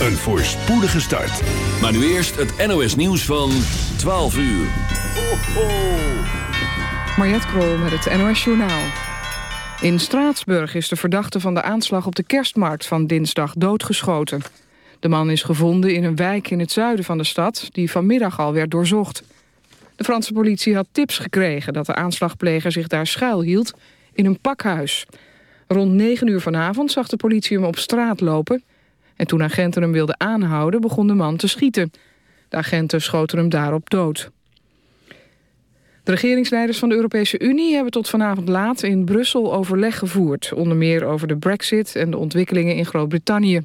Een voorspoedige start. Maar nu eerst het NOS nieuws van 12 uur. Ho, ho. Mariette Krol met het NOS Journaal. In Straatsburg is de verdachte van de aanslag op de kerstmarkt van dinsdag doodgeschoten. De man is gevonden in een wijk in het zuiden van de stad... die vanmiddag al werd doorzocht. De Franse politie had tips gekregen dat de aanslagpleger zich daar schuilhield... in een pakhuis. Rond 9 uur vanavond zag de politie hem op straat lopen... en toen agenten hem wilden aanhouden begon de man te schieten. De agenten schoten hem daarop dood. De regeringsleiders van de Europese Unie hebben tot vanavond laat in Brussel overleg gevoerd. Onder meer over de brexit en de ontwikkelingen in Groot-Brittannië.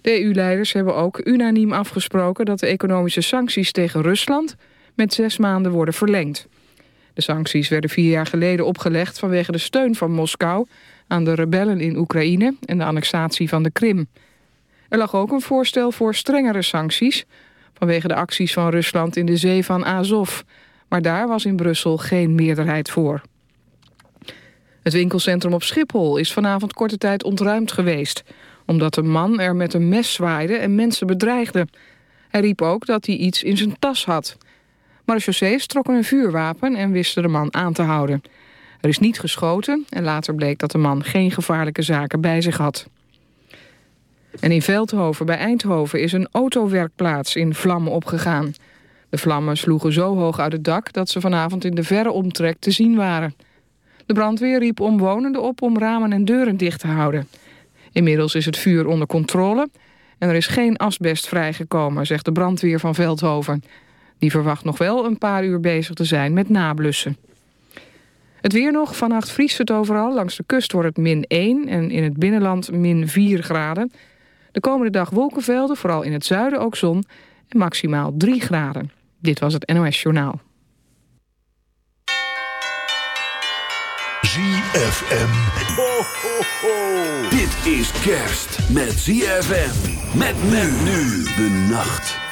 De EU-leiders hebben ook unaniem afgesproken dat de economische sancties tegen Rusland met zes maanden worden verlengd. De sancties werden vier jaar geleden opgelegd vanwege de steun van Moskou aan de rebellen in Oekraïne en de annexatie van de Krim. Er lag ook een voorstel voor strengere sancties vanwege de acties van Rusland in de zee van Azov. Maar daar was in Brussel geen meerderheid voor. Het winkelcentrum op Schiphol is vanavond korte tijd ontruimd geweest... omdat een man er met een mes zwaaide en mensen bedreigde. Hij riep ook dat hij iets in zijn tas had. Marechaussees trokken een vuurwapen en wisten de man aan te houden. Er is niet geschoten en later bleek dat de man geen gevaarlijke zaken bij zich had. En in Veldhoven bij Eindhoven is een autowerkplaats in vlammen opgegaan. De vlammen sloegen zo hoog uit het dak dat ze vanavond in de verre omtrek te zien waren. De brandweer riep omwonenden op om ramen en deuren dicht te houden. Inmiddels is het vuur onder controle en er is geen asbest vrijgekomen, zegt de brandweer van Veldhoven. Die verwacht nog wel een paar uur bezig te zijn met nablussen. Het weer nog, vannacht vriest het overal. Langs de kust wordt het min 1 en in het binnenland min 4 graden. De komende dag wolkenvelden, vooral in het zuiden ook zon... en maximaal 3 graden. Dit was het NOS Journaal. ZFM. Ho, ho, ho. Dit is kerst met ZFM. Met men nu de nacht.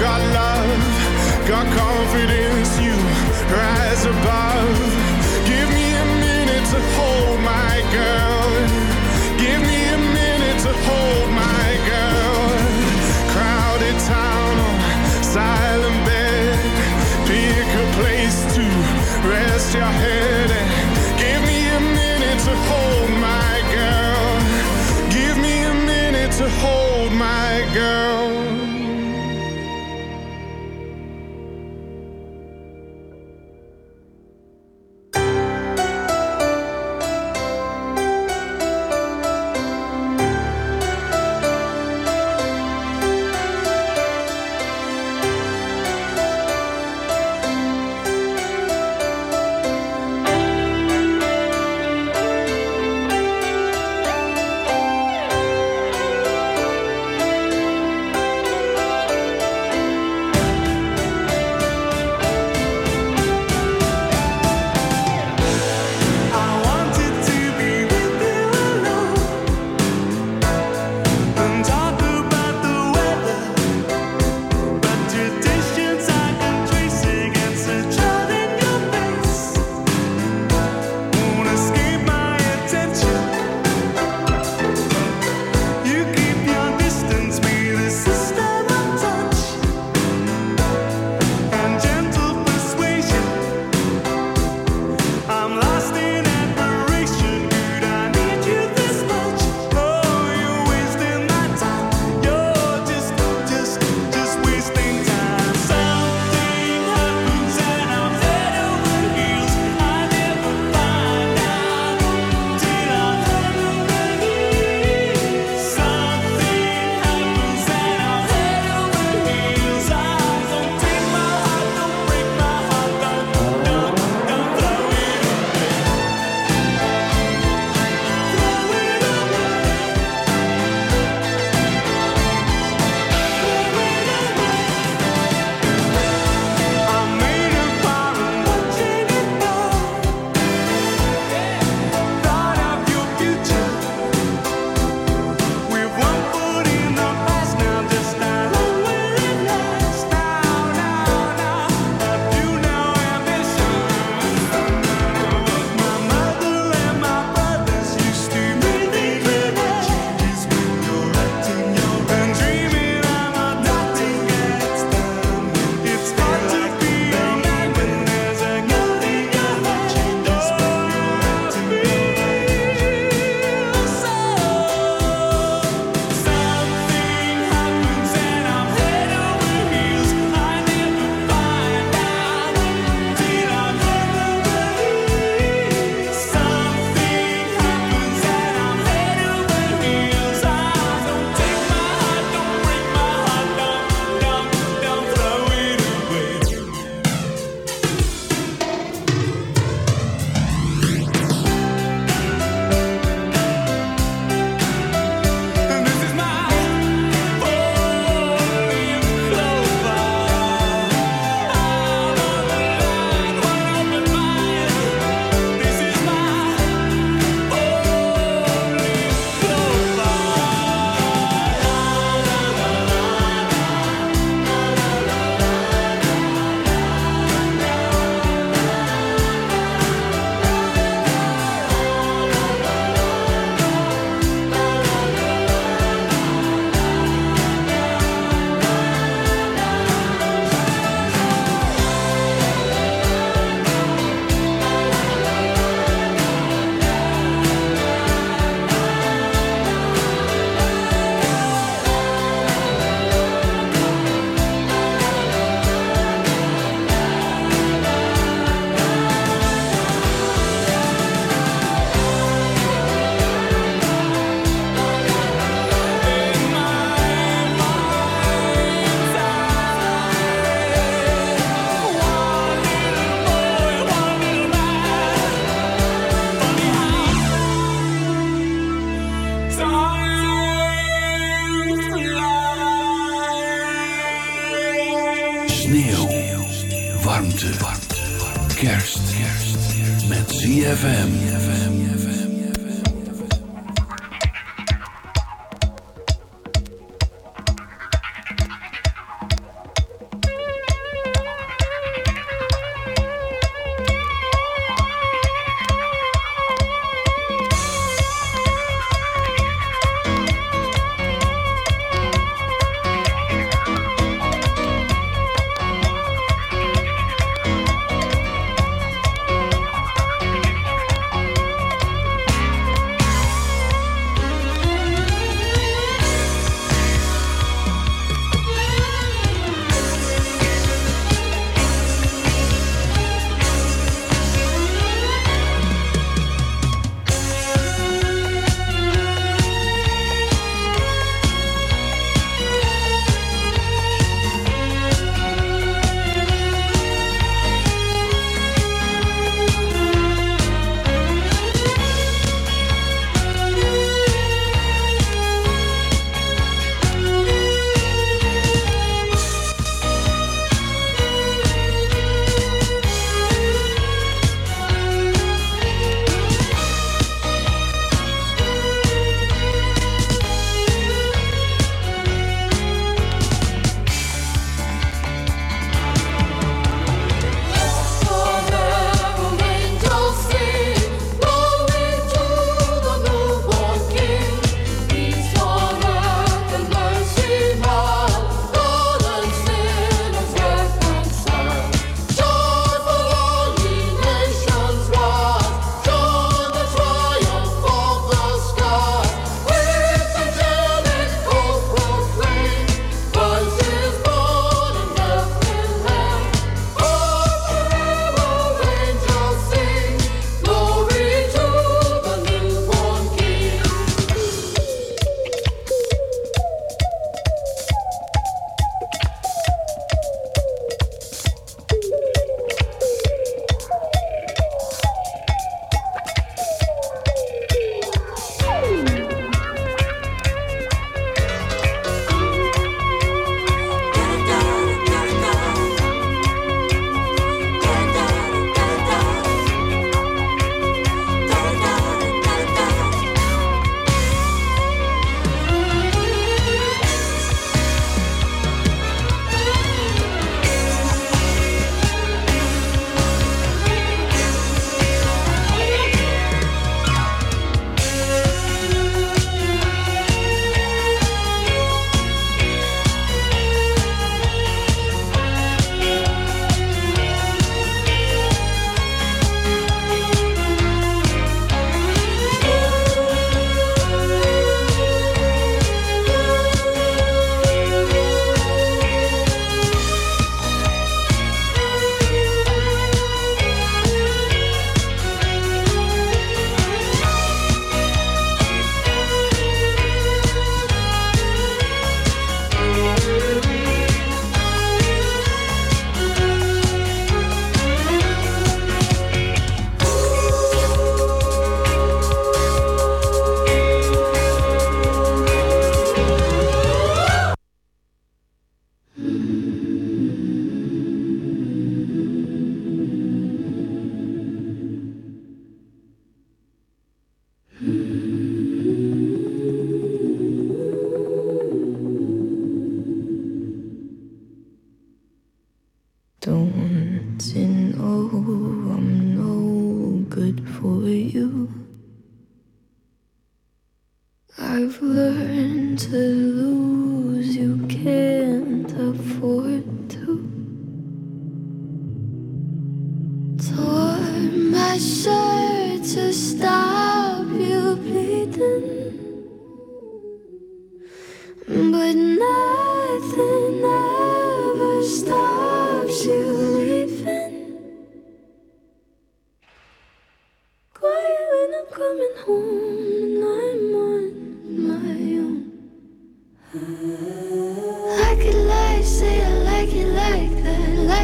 got love, got confidence. You rise above.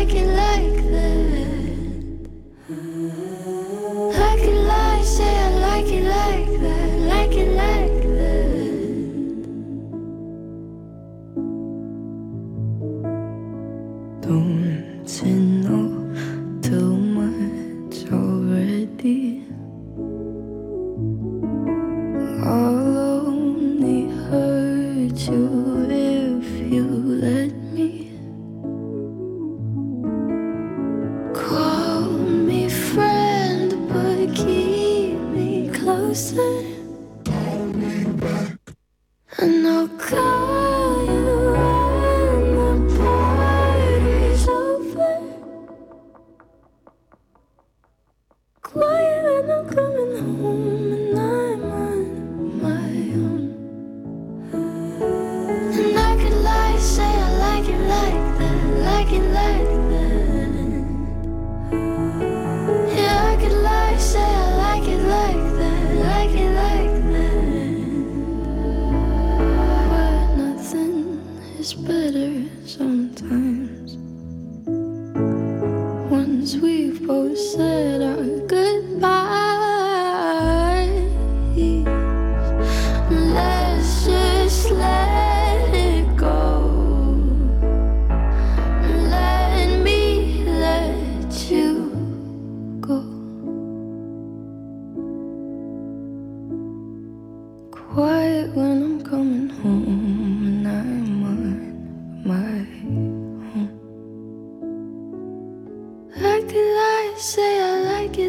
Don't you know spiagge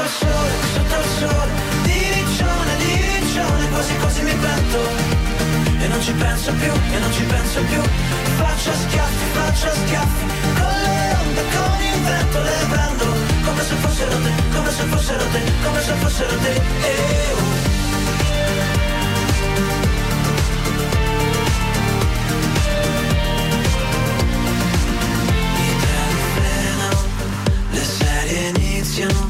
sotto il sole, sotto il sole. Di riccione, di riccione, quasi quasi mi pento E non ci penso più, e non ci penso più. Faccio schiaffi, faccio schiaffi. Con le onde, con il vento le prendo. Come se fossero te, come se fossero te, come se fossero te. Eh, oh. iniziano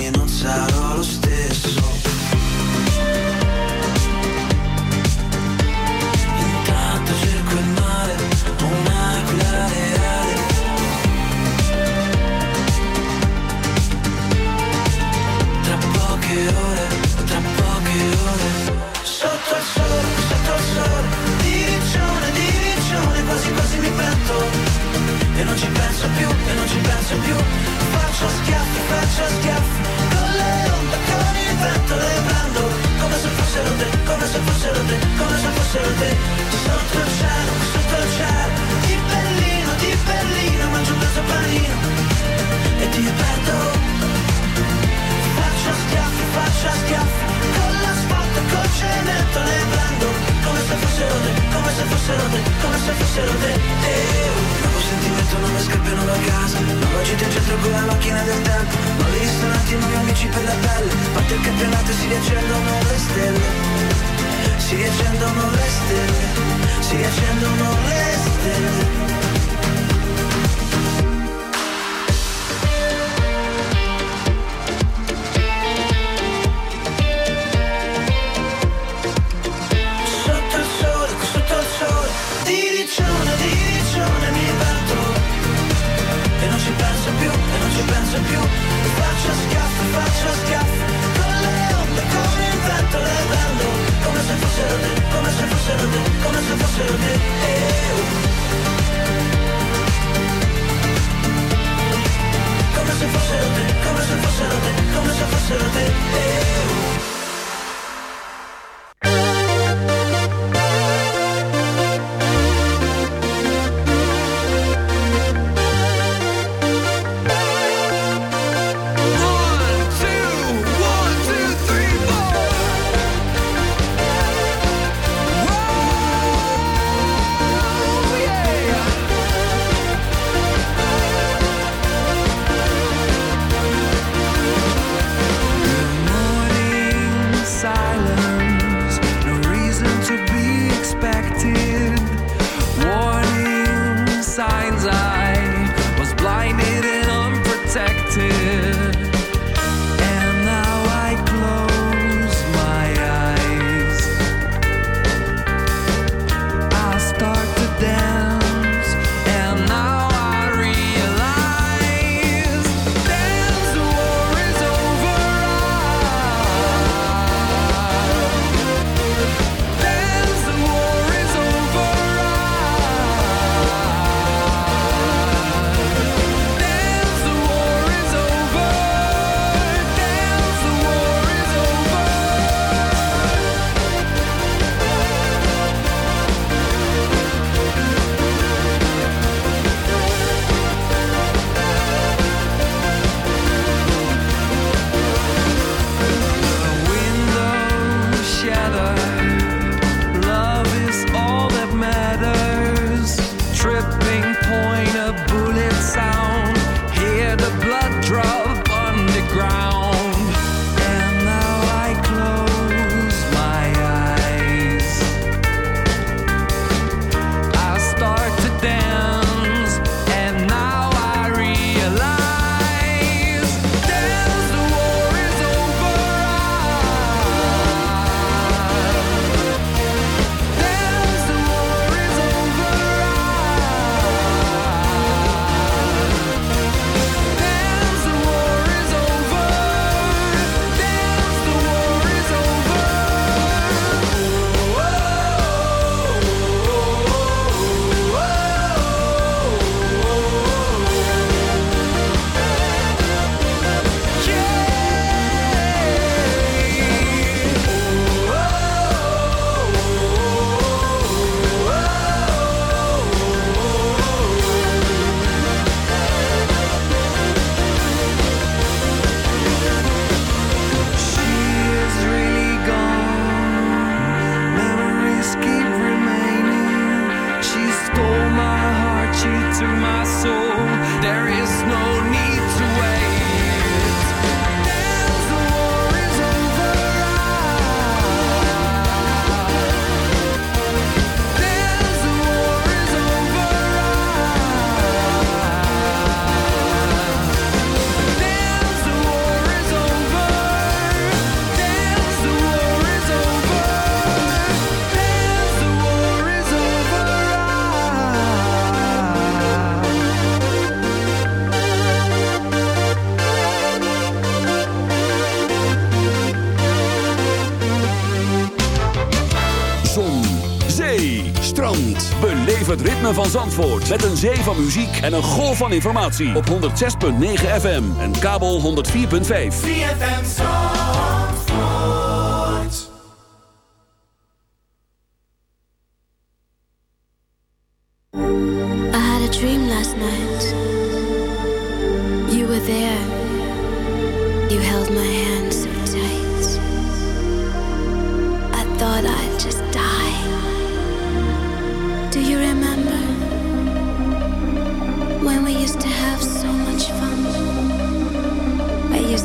van Zandvoort. Met een zee van muziek en een golf van informatie. Op 106.9 FM en kabel 104.5. ZFM Zandvoort. I had a dream last night. You were there. You held my hands.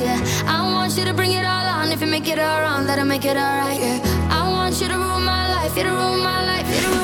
yeah. I want you to bring it all on. If you make it all wrong, that'll make it alright, yeah. I want you to rule my life, you to rule my life, you to rule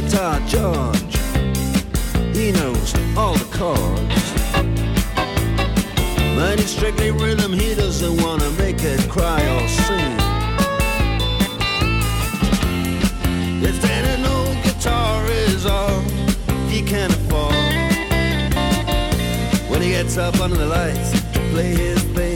guitar George. He knows all the chords. But it's strictly rhythm, he doesn't wanna make it cry or sing. If any new guitar is all he can afford, when he gets up under the lights to play his bass.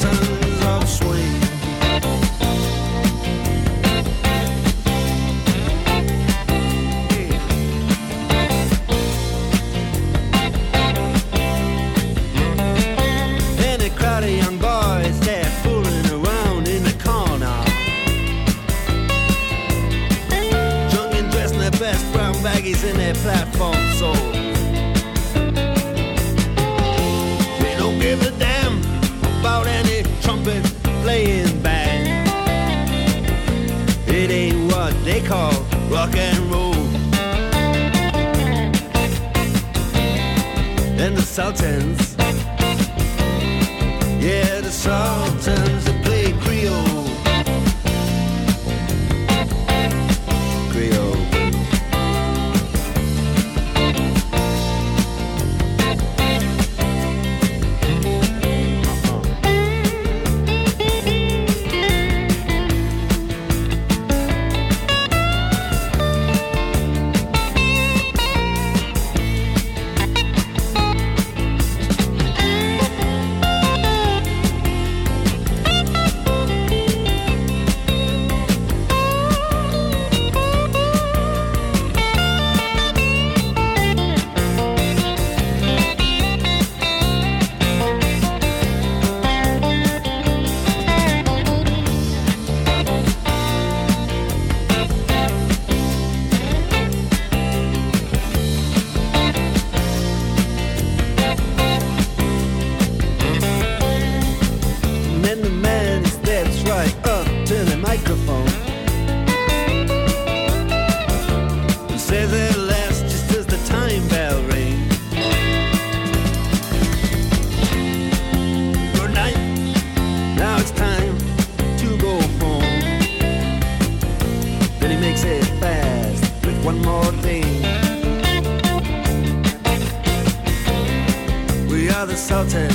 melted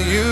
you.